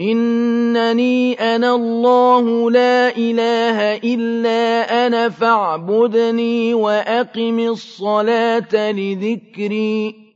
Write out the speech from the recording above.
إِنَّنِي أَنَا اللَّهُ لَا إِلَٰهَ إِلَّا أَنَا فَاعْبُدْنِي وَأَقِمِ الصَّلَاةَ لِذِكْرِي.